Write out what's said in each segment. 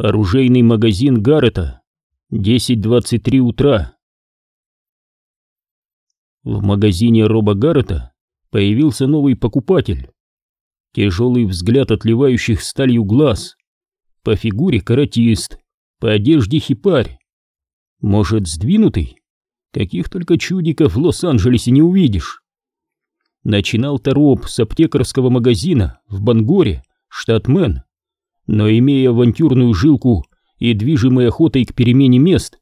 Оружейный магазин Гаррета. 10.23 утра. В магазине Роба Гаррета появился новый покупатель. Тяжелый взгляд отливающих сталью глаз. По фигуре каратист, по одежде хипарь. Может, сдвинутый? Каких только чудиков в Лос-Анджелесе не увидишь. Начинал Тороп с аптекарского магазина в Бангоре, штат Мэн но имея авантюрную жилку и движимой охотой к перемене мест,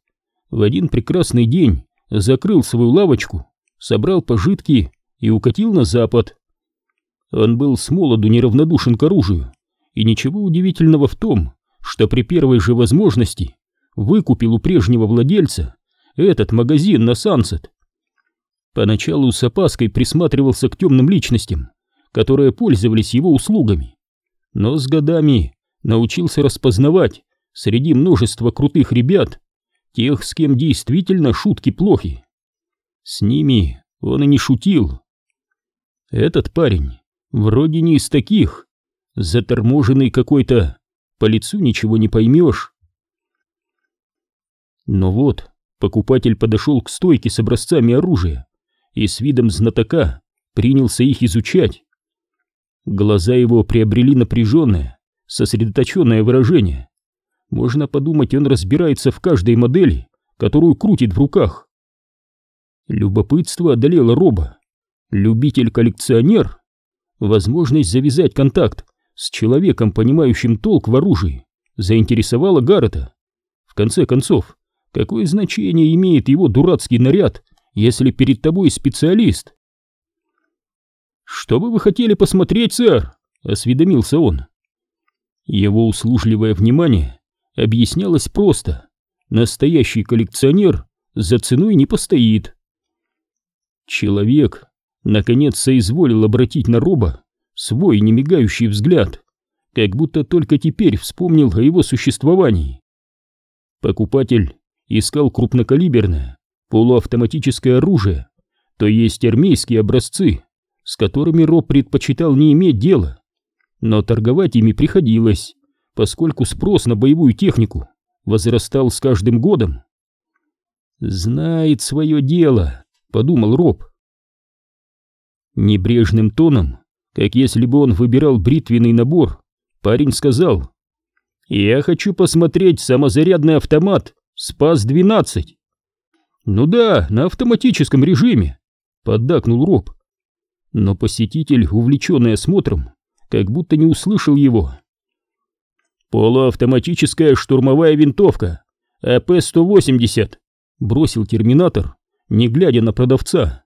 в один прекрасный день закрыл свою лавочку, собрал пожитки и укатил на запад. Он был с молоду неравнодушен к оружию, и ничего удивительного в том, что при первой же возможности выкупил у прежнего владельца этот магазин на Сансет. Поначалу с опаской присматривался к темным личностям, которые пользовались его услугами, но с годами научился распознавать среди множества крутых ребят тех, с кем действительно шутки плохи. С ними он и не шутил. Этот парень вроде не из таких, заторможенный какой-то, по лицу ничего не поймешь. Но вот покупатель подошел к стойке с образцами оружия и с видом знатока принялся их изучать. Глаза его приобрели напряженное, сосредоточенное выражение. Можно подумать, он разбирается в каждой модели, которую крутит в руках. Любопытство одолело Роба. Любитель-коллекционер. Возможность завязать контакт с человеком, понимающим толк в оружии, заинтересовала Гаррета. В конце концов, какое значение имеет его дурацкий наряд, если перед тобой специалист? «Что бы вы хотели посмотреть, сэр?» — осведомился он. Его услужливое внимание объяснялось просто. Настоящий коллекционер за ценой не постоит. Человек, наконец, соизволил обратить на Роба свой немигающий взгляд, как будто только теперь вспомнил о его существовании. Покупатель искал крупнокалиберное, полуавтоматическое оружие, то есть армейские образцы, с которыми Роб предпочитал не иметь дела но торговать ими приходилось, поскольку спрос на боевую технику возрастал с каждым годом. «Знает свое дело», — подумал Роб. Небрежным тоном, как если бы он выбирал бритвенный набор, парень сказал, «Я хочу посмотреть самозарядный автомат СПАС-12». «Ну да, на автоматическом режиме», — поддакнул Роб. Но посетитель, увлеченный осмотром, как будто не услышал его. «Полуавтоматическая штурмовая винтовка, АП-180», — бросил терминатор, не глядя на продавца.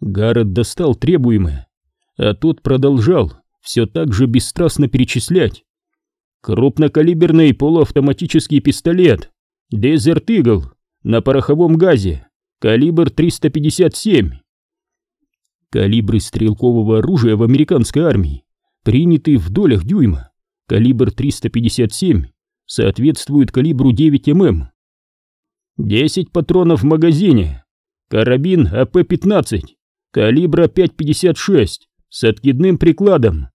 Гаррет достал требуемое, а тот продолжал все так же бесстрастно перечислять. Крупнокалиберный полуавтоматический пистолет Desert Eagle на пороховом газе, калибр 357. Калибры стрелкового оружия в американской армии принятый в долях дюйма, калибр 357 соответствует калибру 9 мм. 10 патронов в магазине, карабин АП-15, калибра 5,56 с откидным прикладом.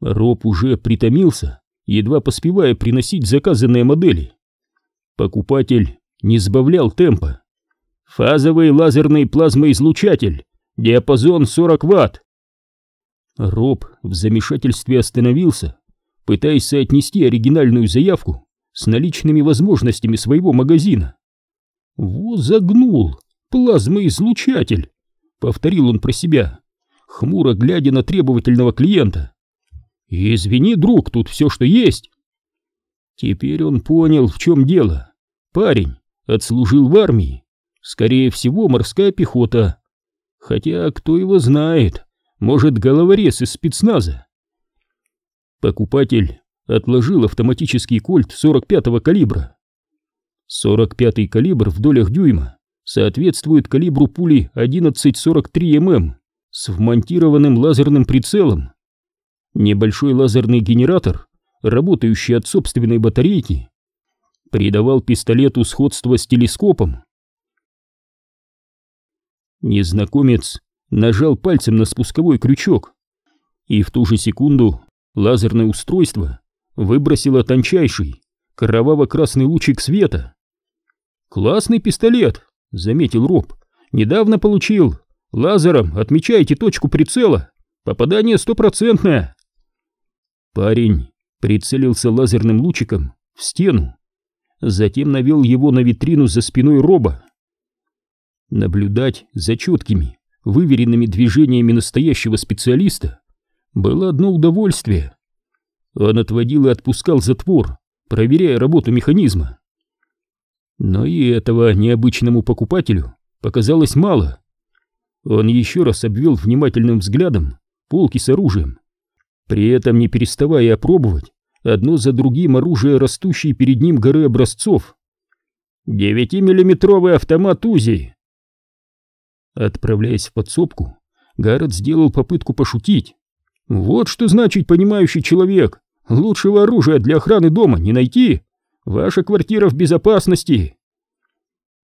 Роб уже притомился, едва поспевая приносить заказанные модели. Покупатель не сбавлял темпа. Фазовый лазерный плазмоизлучатель, диапазон 40 ватт, Роб в замешательстве остановился, пытаясь соотнести оригинальную заявку с наличными возможностями своего магазина. «Во загнул! Плазмоизлучатель!» — повторил он про себя, хмуро глядя на требовательного клиента. «Извини, друг, тут все, что есть!» Теперь он понял, в чем дело. Парень отслужил в армии, скорее всего, морская пехота. Хотя, кто его знает, может, головорез из спецназа? Покупатель отложил автоматический кольт 45-го калибра. 45-й калибр в долях дюйма соответствует калибру пули 11,43 мм с вмонтированным лазерным прицелом. Небольшой лазерный генератор, работающий от собственной батарейки, придавал пистолету сходство с телескопом. Незнакомец нажал пальцем на спусковой крючок, и в ту же секунду лазерное устройство выбросила тончайший, кроваво-красный лучик света. «Классный пистолет», — заметил Роб. «Недавно получил. Лазером отмечаете точку прицела. Попадание стопроцентное». Парень прицелился лазерным лучиком в стену, затем навел его на витрину за спиной Роба. Наблюдать за четкими, выверенными движениями настоящего специалиста было одно удовольствие. Он отводил и отпускал затвор, проверяя работу механизма. Но и этого необычному покупателю показалось мало. Он еще раз обвел внимательным взглядом полки с оружием, при этом не переставая опробовать одно за другим оружие, растущие перед ним горы образцов. «Девятимиллиметровый автомат УЗИ!» Отправляясь в подсобку, Гаррет сделал попытку пошутить. «Вот что значит понимающий человек! Лучшего оружия для охраны дома не найти! Ваша квартира в безопасности!»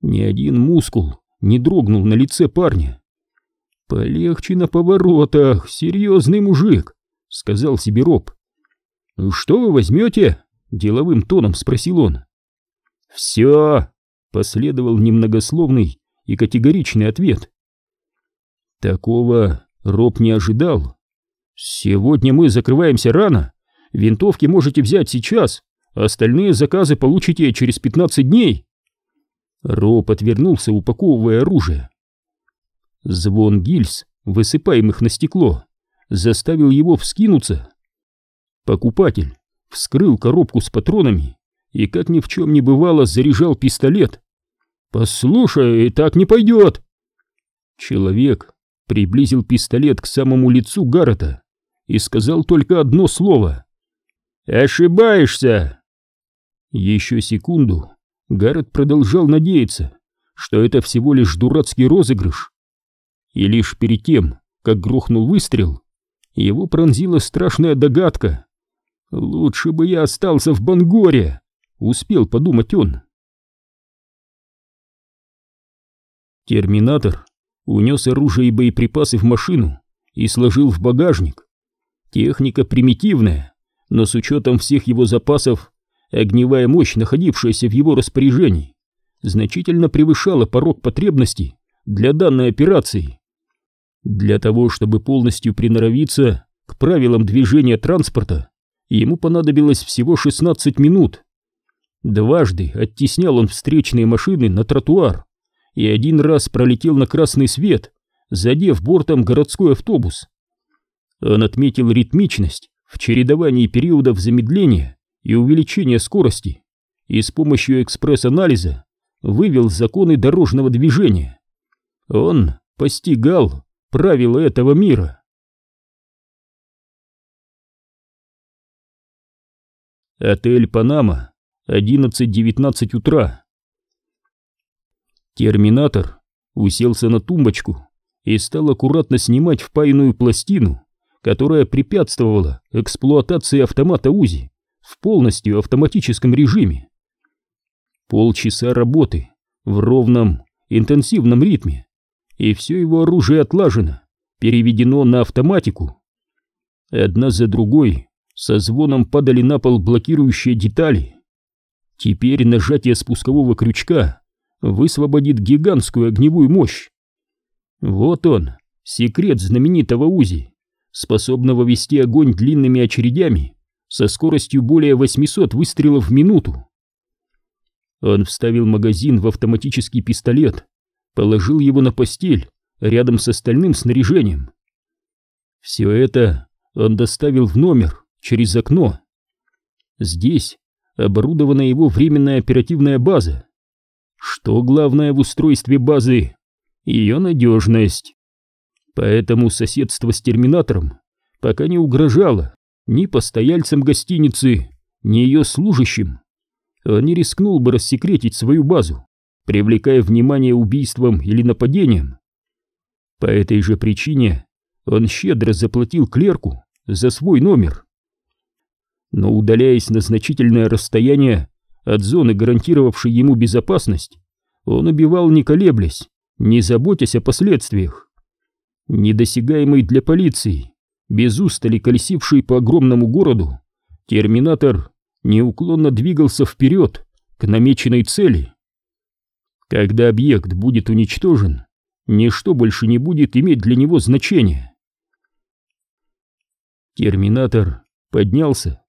Ни один мускул не дрогнул на лице парня. «Полегче на поворотах, серьезный мужик», — сказал себе Роб. «Что вы возьмете?» — деловым тоном спросил он. «Все!» — последовал немногословный и категоричный ответ. Такого Роб не ожидал. «Сегодня мы закрываемся рано. Винтовки можете взять сейчас, остальные заказы получите через 15 дней». Роб отвернулся, упаковывая оружие. Звон гильз, высыпаемых на стекло, заставил его вскинуться. Покупатель вскрыл коробку с патронами и, как ни в чем не бывало, заряжал пистолет. «Послушай, так не пойдет!» Человек приблизил пистолет к самому лицу Гаррета и сказал только одно слово. «Ошибаешься!» Еще секунду Гаррет продолжал надеяться, что это всего лишь дурацкий розыгрыш. И лишь перед тем, как грохнул выстрел, его пронзила страшная догадка. «Лучше бы я остался в Бангоре!» — успел подумать он. Терминатор унес оружие и боеприпасы в машину и сложил в багажник. Техника примитивная, но с учетом всех его запасов, огневая мощь, находившаяся в его распоряжении, значительно превышала порог потребностей для данной операции. Для того, чтобы полностью приноровиться к правилам движения транспорта, ему понадобилось всего 16 минут. Дважды оттеснял он встречные машины на тротуар и один раз пролетел на красный свет, задев бортом городской автобус. Он отметил ритмичность в чередовании периодов замедления и увеличения скорости и с помощью экспресс-анализа вывел законы дорожного движения. Он постигал правила этого мира. Отель «Панама», 11-19 утра. Терминатор уселся на тумбочку и стал аккуратно снимать впаянную пластину, которая препятствовала эксплуатации автомата УЗИ в полностью автоматическом режиме. Полчаса работы в ровном, интенсивном ритме, и все его оружие отлажено, переведено на автоматику. Одна за другой со звоном падали на пол блокирующие детали. Теперь нажатие спускового крючка высвободит гигантскую огневую мощь. Вот он, секрет знаменитого УЗИ, способного вести огонь длинными очередями со скоростью более 800 выстрелов в минуту. Он вставил магазин в автоматический пистолет, положил его на постель рядом с остальным снаряжением. Все это он доставил в номер через окно. Здесь оборудована его временная оперативная база. Что главное в устройстве базы? Ее надежность. Поэтому соседство с терминатором пока не угрожало ни постояльцам гостиницы, ни ее служащим. Он не рискнул бы рассекретить свою базу, привлекая внимание убийством или нападением. По этой же причине он щедро заплатил клерку за свой номер но удаляясь на значительное расстояние от зоны, гарантировавшей ему безопасность, он убивал не колеблясь, не заботясь о последствиях. Недосягаемый для полиции, без устали колесивший по огромному городу, Терминатор неуклонно двигался вперед к намеченной цели. Когда объект будет уничтожен, ничто больше не будет иметь для него значения. Терминатор поднялся,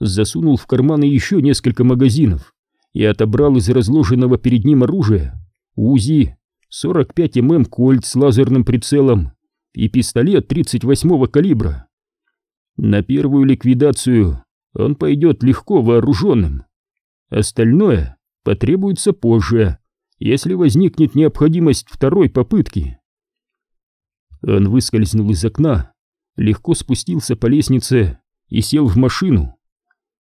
засунул в карманы еще несколько магазинов и отобрал из разложенного перед ним оружия УЗИ 45 мм кольт с лазерным прицелом и пистолет 38-го калибра. На первую ликвидацию он пойдет легко вооруженным. Остальное потребуется позже, если возникнет необходимость второй попытки. Он выскользнул из окна, легко спустился по лестнице и сел в машину.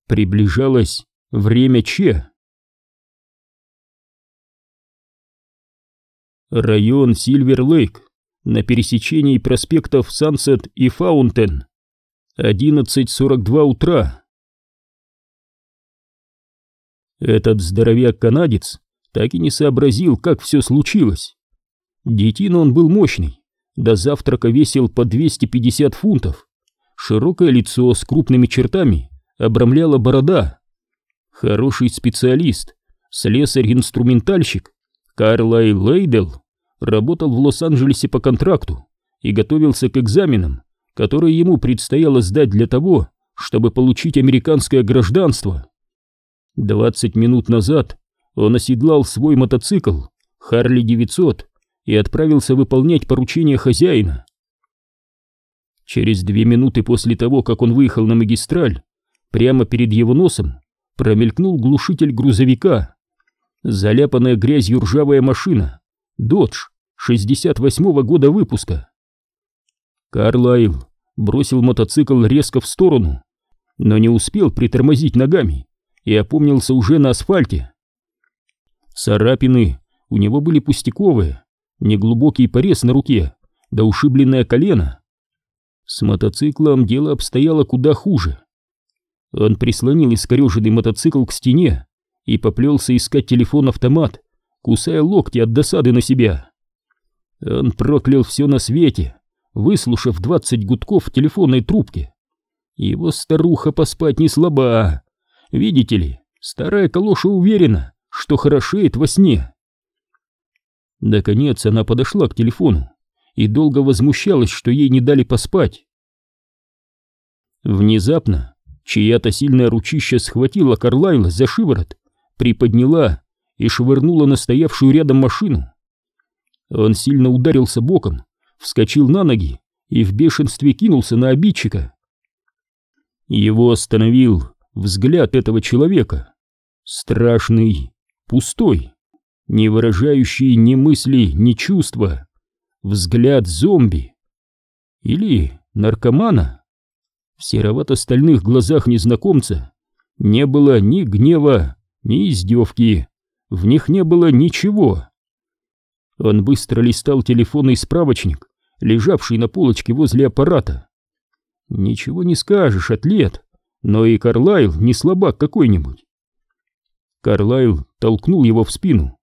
Приближалось время Че. Район Сильвер-Лейк на пересечении проспектов Сансет и Фаунтен. 11.42 утра. Этот здоровяк-канадец так и не сообразил, как все случилось. Детина он был мощный, до завтрака весил по 250 фунтов. Широкое лицо с крупными чертами обрамляла борода. Хороший специалист, слесарь-инструментальщик Карлай Лейдел работал в Лос-Анджелесе по контракту и готовился к экзаменам, которые ему предстояло сдать для того, чтобы получить американское гражданство. 20 минут назад он оседлал свой мотоцикл Харли 900 и отправился выполнять поручение хозяина. Через две минуты после того, как он выехал на магистраль, прямо перед его носом промелькнул глушитель грузовика. Заляпанная грязью ржавая машина, Додж, 68-го года выпуска. Карлайл бросил мотоцикл резко в сторону, но не успел притормозить ногами и опомнился уже на асфальте. Царапины у него были пустяковые, неглубокий порез на руке, да ушибленное колено. С мотоциклом дело обстояло куда хуже. Он прислонил искореженный мотоцикл к стене и поплелся искать телефон-автомат, кусая локти от досады на себя. Он проклял все на свете, выслушав двадцать гудков в телефонной трубке. Его старуха поспать не слаба. Видите ли, старая калоша уверена, что хорошеет во сне. Наконец она подошла к телефону и долго возмущалась, что ей не дали поспать. Внезапно чья-то сильная ручища схватила Карлайла за шиворот, приподняла и швырнула на стоявшую рядом машину. Он сильно ударился боком, вскочил на ноги и в бешенстве кинулся на обидчика. Его остановил взгляд этого человека. Страшный, пустой, не выражающий ни мысли, ни чувства. Взгляд зомби. Или наркомана. В серовато-стальных глазах незнакомца не было ни гнева, ни издевки. В них не было ничего. Он быстро листал телефонный справочник, лежавший на полочке возле аппарата. Ничего не скажешь, атлет, но и Карлайл не слабак какой-нибудь. Карлайл толкнул его в спину.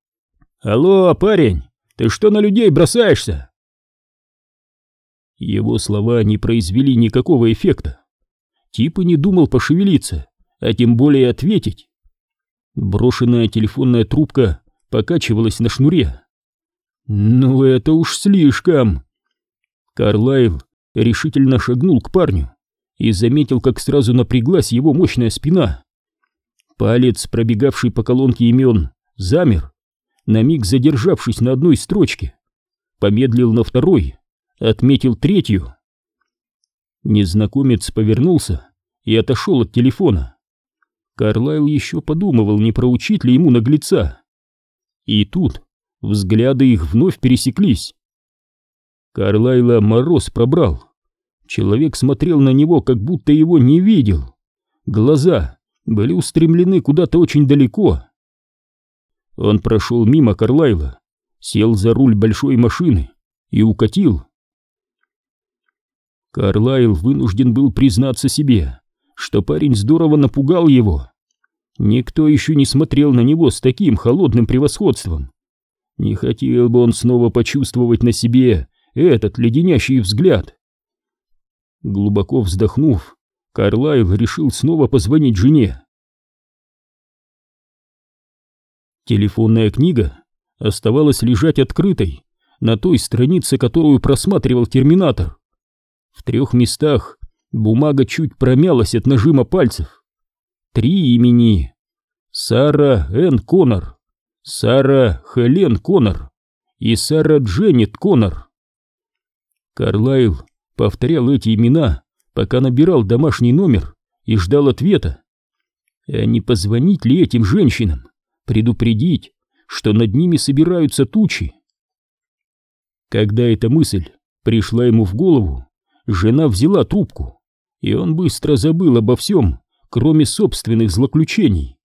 «Алло, парень, ты что на людей бросаешься?» Его слова не произвели никакого эффекта. Тип и не думал пошевелиться, а тем более ответить. Брошенная телефонная трубка покачивалась на шнуре. «Ну это уж слишком!» Карлайл решительно шагнул к парню и заметил, как сразу напряглась его мощная спина. Палец, пробегавший по колонке имен, замер, на миг задержавшись на одной строчке. Помедлил на второй, отметил третью. Незнакомец повернулся и отошел от телефона. Карлайл еще подумывал, не проучить ли ему наглеца. И тут взгляды их вновь пересеклись. Карлайла мороз пробрал. Человек смотрел на него, как будто его не видел. Глаза были устремлены куда-то очень далеко. Он прошел мимо Карлайла, сел за руль большой машины и укатил. Карлайл вынужден был признаться себе, что парень здорово напугал его. Никто еще не смотрел на него с таким холодным превосходством. Не хотел бы он снова почувствовать на себе этот леденящий взгляд. Глубоко вздохнув, Карлайл решил снова позвонить жене. Телефонная книга оставалась лежать открытой на той странице, которую просматривал терминатор. В трех местах бумага чуть промялась от нажима пальцев. Три имени. Сара Энн Коннор, Сара Хелен Коннор и Сара Дженнет Коннор. Карлайл повторял эти имена, пока набирал домашний номер и ждал ответа. А не позвонить ли этим женщинам, предупредить, что над ними собираются тучи? Когда эта мысль пришла ему в голову, жена взяла трубку, и он быстро забыл обо всем, кроме собственных злоключений.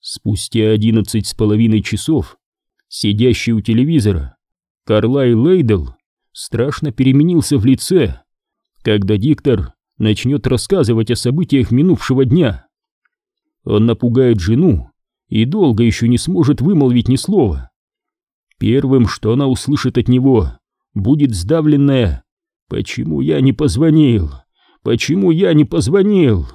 Спустя одиннадцать с половиной часов, сидящий у телевизора, Карлай Лейдл страшно переменился в лице, когда диктор начнет рассказывать о событиях минувшего дня. Он напугает жену и долго еще не сможет вымолвить ни слова. Первым, что она услышит от него, будет сдавленное «Почему я не позвонил? Почему я не позвонил?»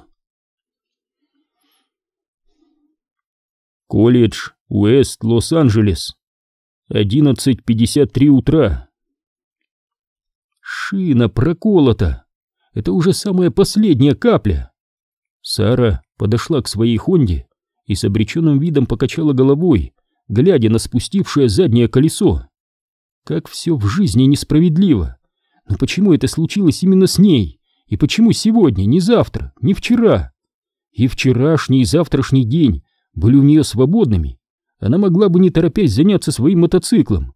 Колледж, Уэст, Лос-Анджелес. 11.53 утра. Шина проколота. Это уже самая последняя капля. Сара подошла к своей Хонде и с обреченным видом покачала головой, глядя на спустившее заднее колесо. Как все в жизни несправедливо. Но почему это случилось именно с ней? И почему сегодня, не завтра, не вчера? И вчерашний, и завтрашний день были у нее свободными. Она могла бы не торопясь заняться своим мотоциклом.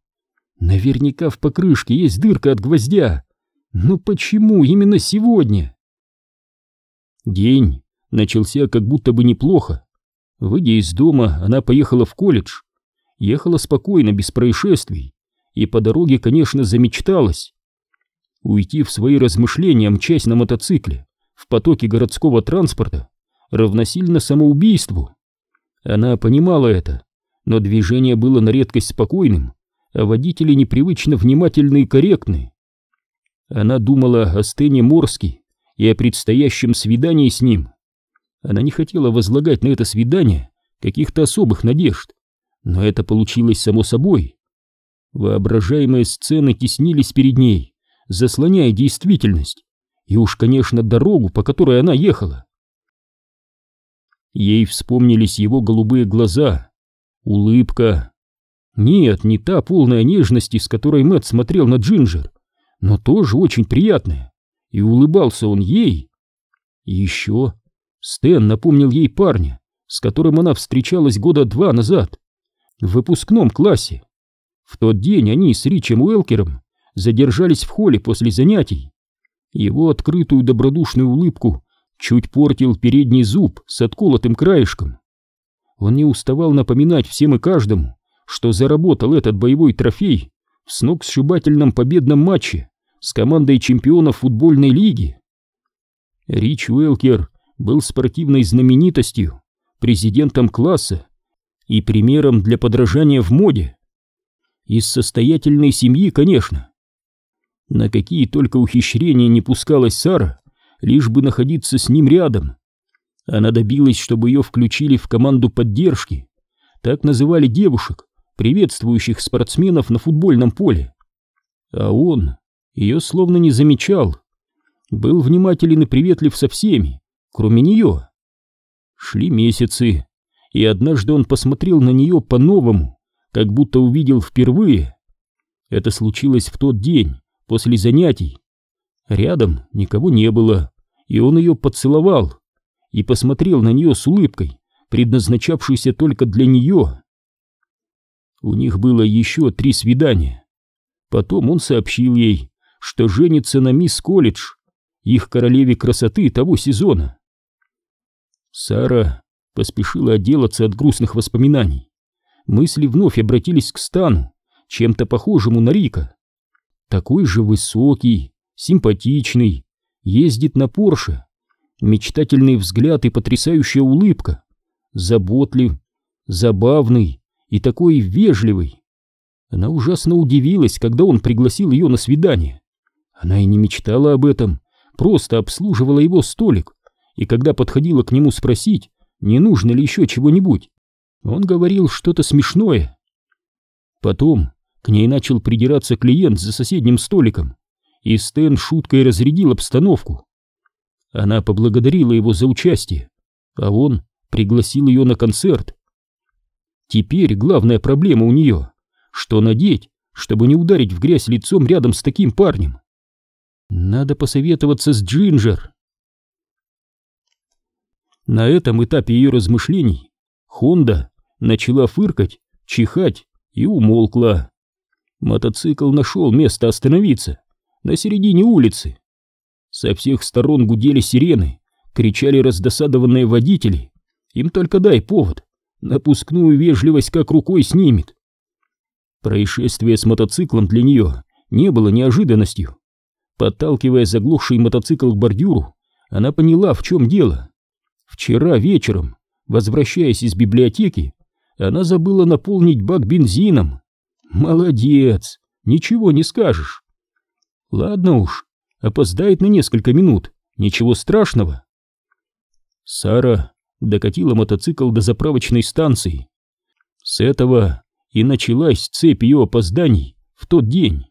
Наверняка в покрышке есть дырка от гвоздя. Но почему именно сегодня? День начался как будто бы неплохо. Выйдя из дома, она поехала в колледж. Ехала спокойно, без происшествий. И по дороге, конечно, замечталась. Уйти в свои размышления, мчась на мотоцикле, в потоке городского транспорта, равносильно самоубийству. Она понимала это, но движение было на редкость спокойным, а водители непривычно внимательны и корректны. Она думала о Стене Морски и о предстоящем свидании с ним. Она не хотела возлагать на это свидание каких-то особых надежд, но это получилось само собой. Воображаемые сцены теснились перед ней, заслоняя действительность, и уж, конечно, дорогу, по которой она ехала. Ей вспомнились его голубые глаза, улыбка. Нет, не та полная нежности, с которой Мэтт смотрел на Джинджер, но тоже очень приятная, и улыбался он ей. И еще Стэн напомнил ей парня, с которым она встречалась года два назад, в выпускном классе. В тот день они с Ричем Уэлкером задержались в холле после занятий. Его открытую добродушную улыбку чуть портил передний зуб с отколотым краешком. Он не уставал напоминать всем и каждому, что заработал этот боевой трофей в сногсшибательном победном матче с командой чемпионов футбольной лиги. Рич Уэлкер был спортивной знаменитостью, президентом класса и примером для подражания в моде. Из состоятельной семьи, конечно. На какие только ухищрения не пускалась Сара, лишь бы находиться с ним рядом. Она добилась, чтобы ее включили в команду поддержки. Так называли девушек, приветствующих спортсменов на футбольном поле. А он ее словно не замечал. Был внимателен и приветлив со всеми, кроме нее. Шли месяцы, и однажды он посмотрел на нее по-новому, как будто увидел впервые. Это случилось в тот день, после занятий. Рядом никого не было, и он ее поцеловал и посмотрел на нее с улыбкой, предназначавшейся только для нее. У них было еще три свидания. Потом он сообщил ей, что женится на мисс Колледж, их королеве красоты того сезона. Сара поспешила отделаться от грустных воспоминаний. Мысли вновь обратились к Стану, чем-то похожему на Рика. Такой же высокий, симпатичный, ездит на Порше. Мечтательный взгляд и потрясающая улыбка. Заботлив, забавный и такой вежливый. Она ужасно удивилась, когда он пригласил ее на свидание. Она и не мечтала об этом, просто обслуживала его столик, и когда подходила к нему спросить, не нужно ли еще чего-нибудь, он говорил что-то смешное. Потом к ней начал придираться клиент за соседним столиком, и Стэн шуткой разрядил обстановку. Она поблагодарила его за участие, а он пригласил ее на концерт. Теперь главная проблема у нее — что надеть, чтобы не ударить в грязь лицом рядом с таким парнем. Надо посоветоваться с Джинджер. На этом этапе ее размышлений Хонда начала фыркать, чихать и умолкла. Мотоцикл нашел место остановиться на середине улицы. Со всех сторон гудели сирены, кричали раздосадованные водители. Им только дай повод, напускную вежливость как рукой снимет. Происшествие с мотоциклом для нее не было неожиданностью. Подталкивая заглохший мотоцикл к бордюру, она поняла, в чем дело. Вчера вечером, возвращаясь из библиотеки, она забыла наполнить бак бензином. Молодец, ничего не скажешь. Ладно уж, опоздает на несколько минут, ничего страшного. Сара докатила мотоцикл до заправочной станции. С этого и началась цепь ее опозданий в тот день.